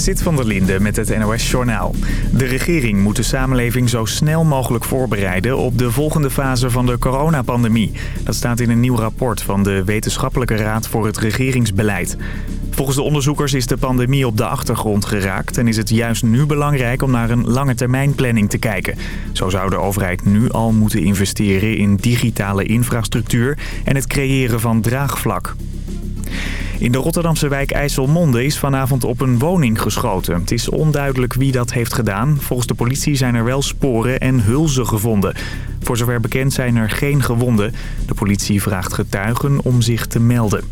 Zit van der Linde met het NOS-journaal. De regering moet de samenleving zo snel mogelijk voorbereiden op de volgende fase van de coronapandemie. Dat staat in een nieuw rapport van de Wetenschappelijke Raad voor het Regeringsbeleid. Volgens de onderzoekers is de pandemie op de achtergrond geraakt... en is het juist nu belangrijk om naar een lange termijnplanning te kijken. Zo zou de overheid nu al moeten investeren in digitale infrastructuur... en het creëren van draagvlak. In de Rotterdamse wijk IJsselmonde is vanavond op een woning geschoten. Het is onduidelijk wie dat heeft gedaan. Volgens de politie zijn er wel sporen en hulzen gevonden. Voor zover bekend zijn er geen gewonden. De politie vraagt getuigen om zich te melden.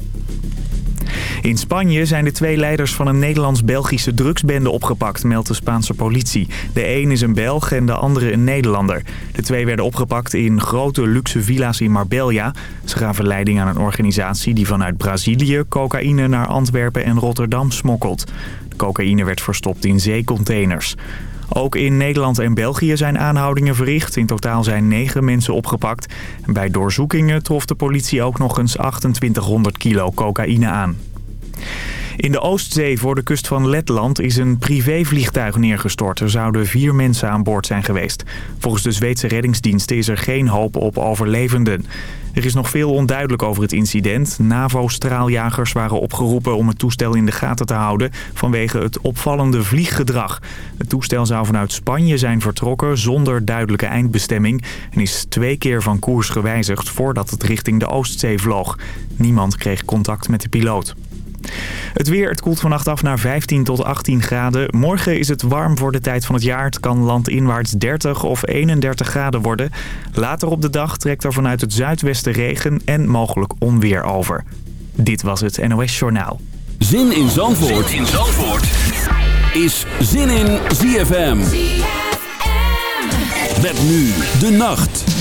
In Spanje zijn de twee leiders van een Nederlands-Belgische drugsbende opgepakt, meldt de Spaanse politie. De een is een Belg en de andere een Nederlander. De twee werden opgepakt in grote luxe villa's in Marbella. Ze gaven leiding aan een organisatie die vanuit Brazilië cocaïne naar Antwerpen en Rotterdam smokkelt. De cocaïne werd verstopt in zeecontainers. Ook in Nederland en België zijn aanhoudingen verricht. In totaal zijn negen mensen opgepakt. Bij doorzoekingen trof de politie ook nog eens 2800 kilo cocaïne aan. In de Oostzee voor de kust van Letland is een privévliegtuig neergestort. Er zouden vier mensen aan boord zijn geweest. Volgens de Zweedse reddingsdiensten is er geen hoop op overlevenden. Er is nog veel onduidelijk over het incident. NAVO-straaljagers waren opgeroepen om het toestel in de gaten te houden... vanwege het opvallende vlieggedrag. Het toestel zou vanuit Spanje zijn vertrokken zonder duidelijke eindbestemming... en is twee keer van koers gewijzigd voordat het richting de Oostzee vloog. Niemand kreeg contact met de piloot. Het weer, het koelt vannacht af naar 15 tot 18 graden. Morgen is het warm voor de tijd van het jaar. Het kan landinwaarts 30 of 31 graden worden. Later op de dag trekt er vanuit het zuidwesten regen en mogelijk onweer over. Dit was het NOS Journaal. Zin in Zandvoort, zin in Zandvoort. is Zin in ZFM. ZFM. Met nu de nacht.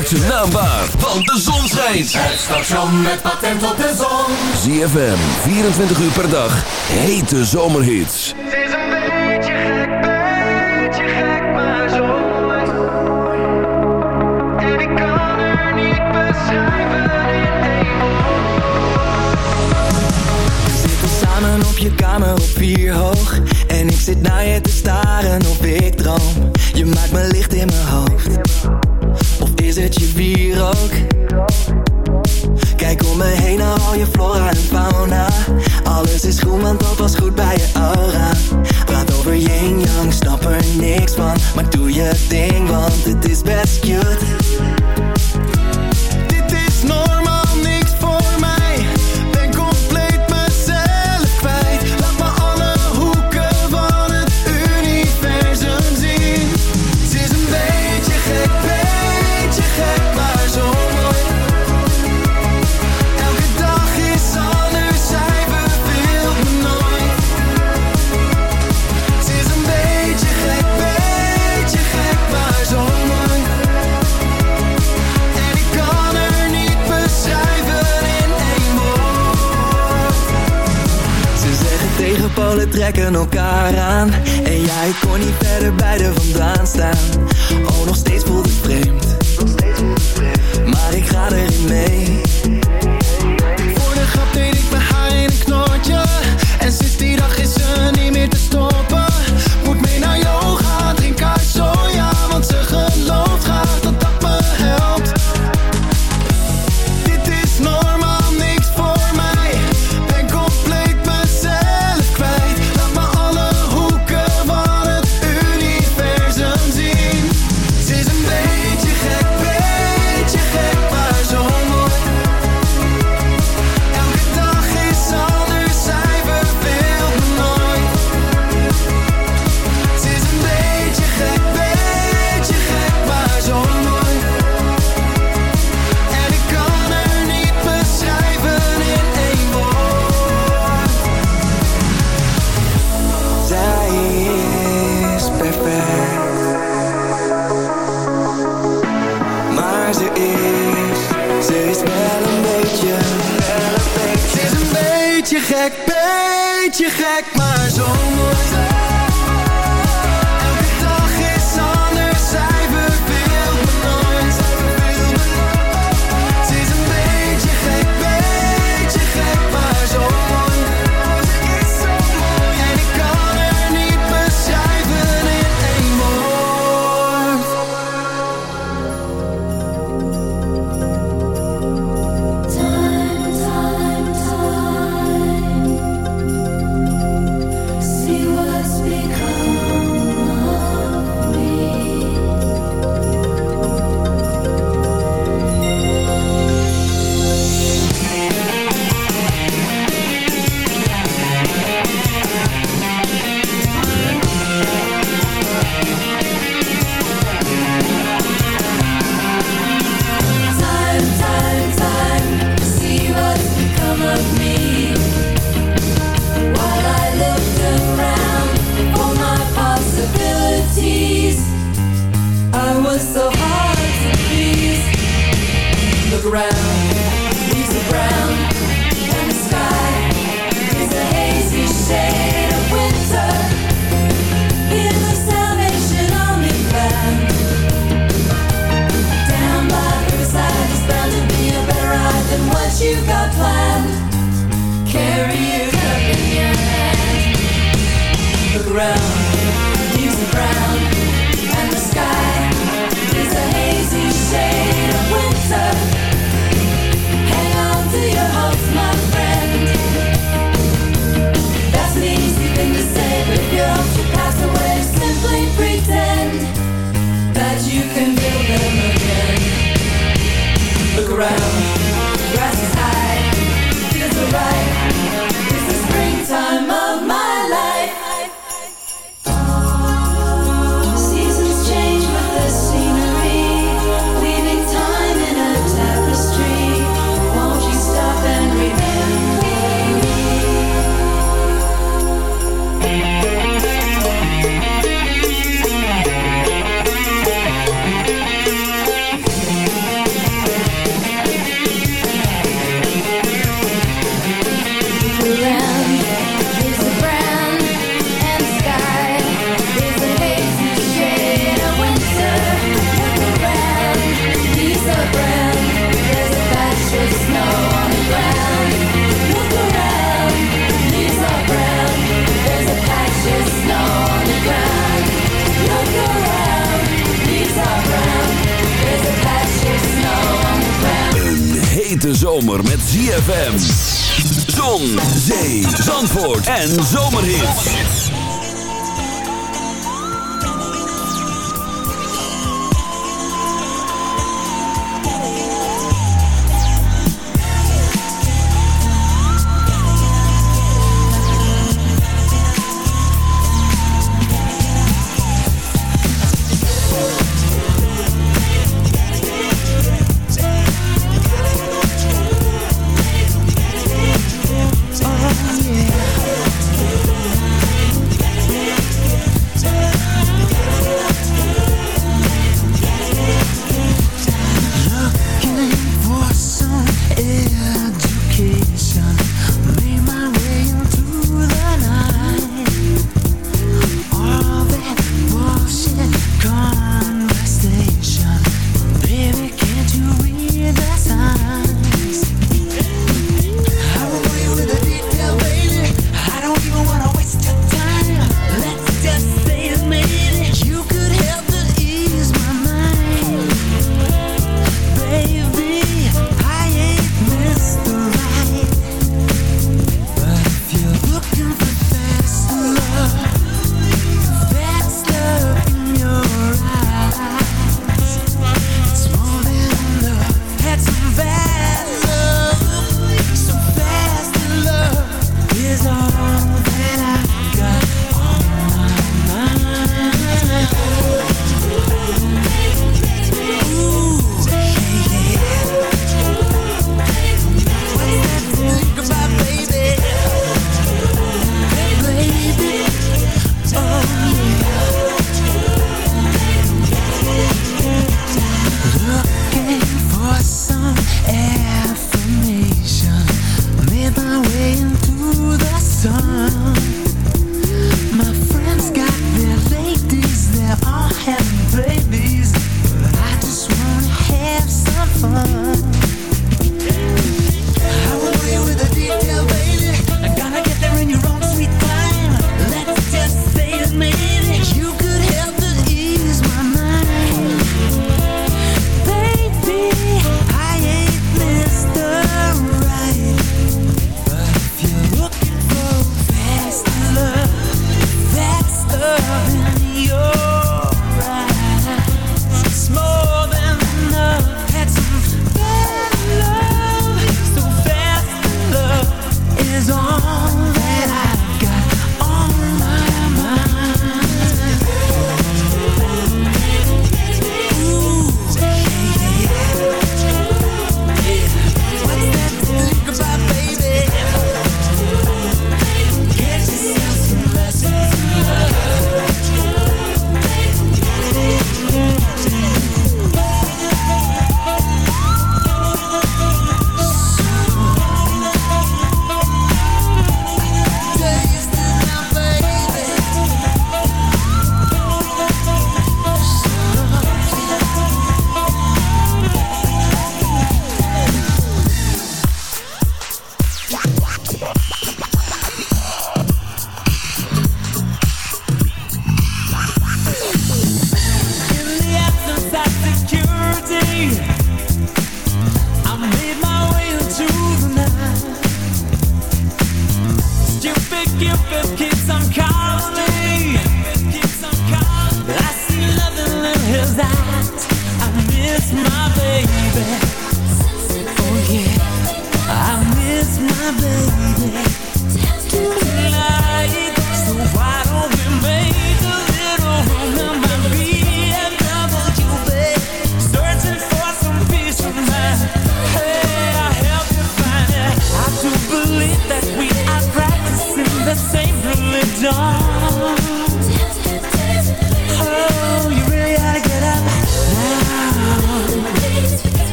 Maakt zijn naam waar, want de zon schijnt. Het station met patent op de zon. ZFM, 24 uur per dag, hete zomerhits. Het is een beetje gek, beetje gek, maar zo. En ik kan er niet beschrijven in één We zitten samen op je kamer op vier hoog En ik zit naar je te Al je flora en fauna. Alles is goed, want dat was goed bij je aura. Praat over yin yang, snap er niks van. Maar doe je ding, want het is best cute trekken elkaar aan. En jij kon niet verder bij de vandaan staan. Oh, nog steeds voelt het vreemd. Maar ik ga erin mee.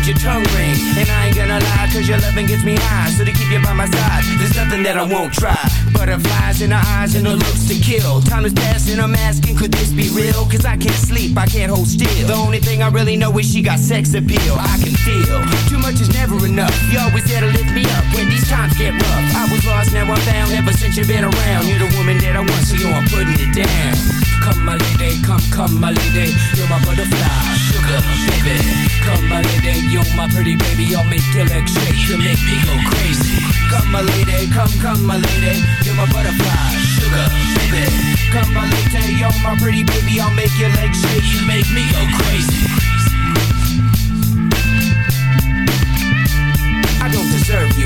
With your tongue ring. And I ain't gonna lie, cause your loving gets me high. So to keep you by my side, there's nothing that I won't try. Butterflies in her eyes and her looks to kill. Time is passing, I'm asking, could this be real? Cause I can't sleep, I can't hold still. The only thing I really know is she got sex appeal. I can feel too much is never enough. You always there to lift me up when these times get rough. I was lost, now I'm found. Ever since you've been around, you're the woman that I want, so yo, I'm putting it down. Come, my lady, come, come, my lady, you're my butterfly, sugar, baby. Come, my lady, you're my pretty baby, I'll make your legs shake, you make me go crazy. Come, my lady, come, come, my lady, you're my butterfly, sugar, baby. Come, my lady, you're my pretty baby, I'll make your legs shake, you make me go crazy.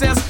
Promises,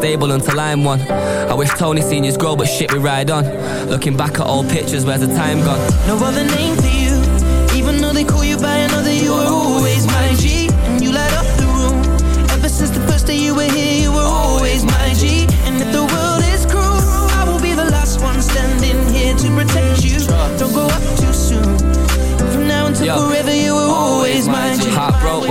stable until I'm one. I wish Tony seniors grow, but shit, we ride on. Looking back at old pictures, where's the time gone? No other name for you. Even though they call you by another, you were always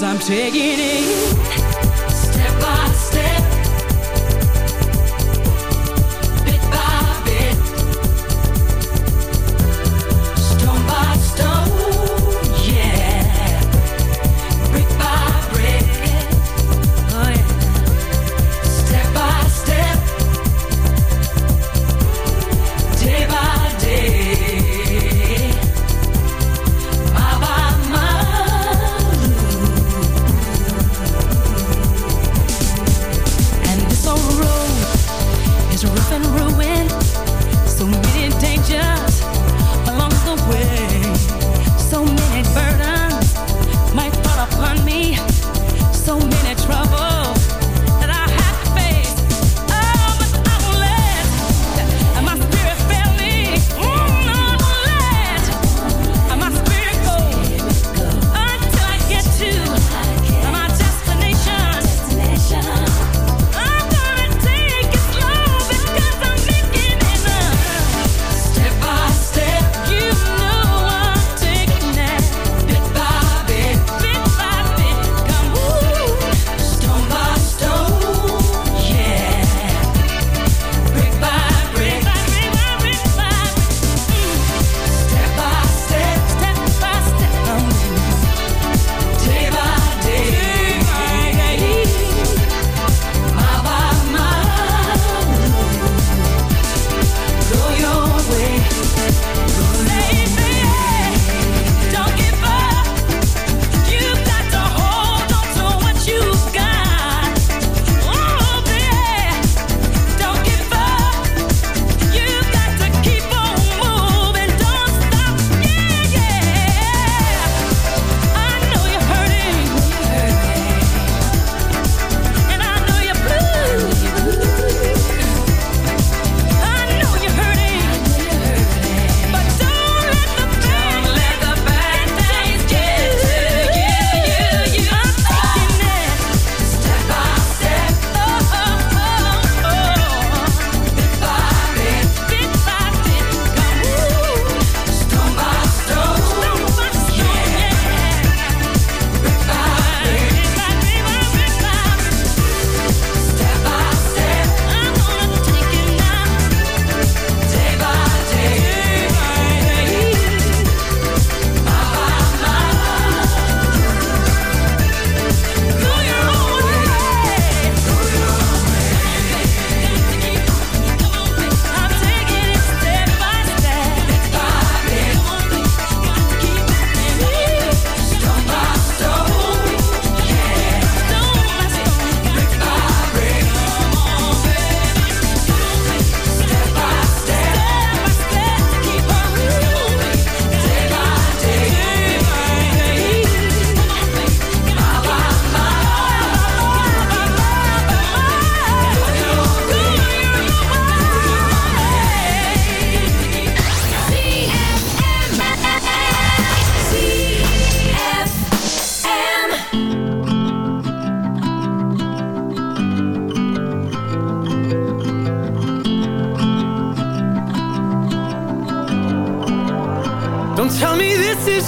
Cause I'm taking it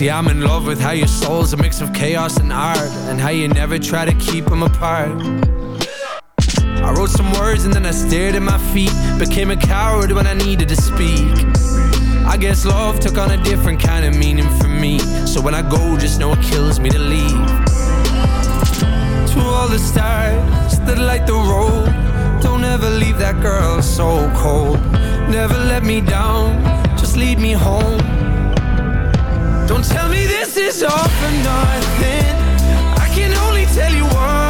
See, I'm in love with how your soul's a mix of chaos and art, and how you never try to keep them apart. I wrote some words and then I stared at my feet, became a coward when I needed to speak. I guess love took on a different kind of meaning for me, so when I go, just know it kills me to leave. To all the stars that light the road don't ever leave that girl so cold. Never let me down, just lead me home. This is all for nothing. I can only tell you one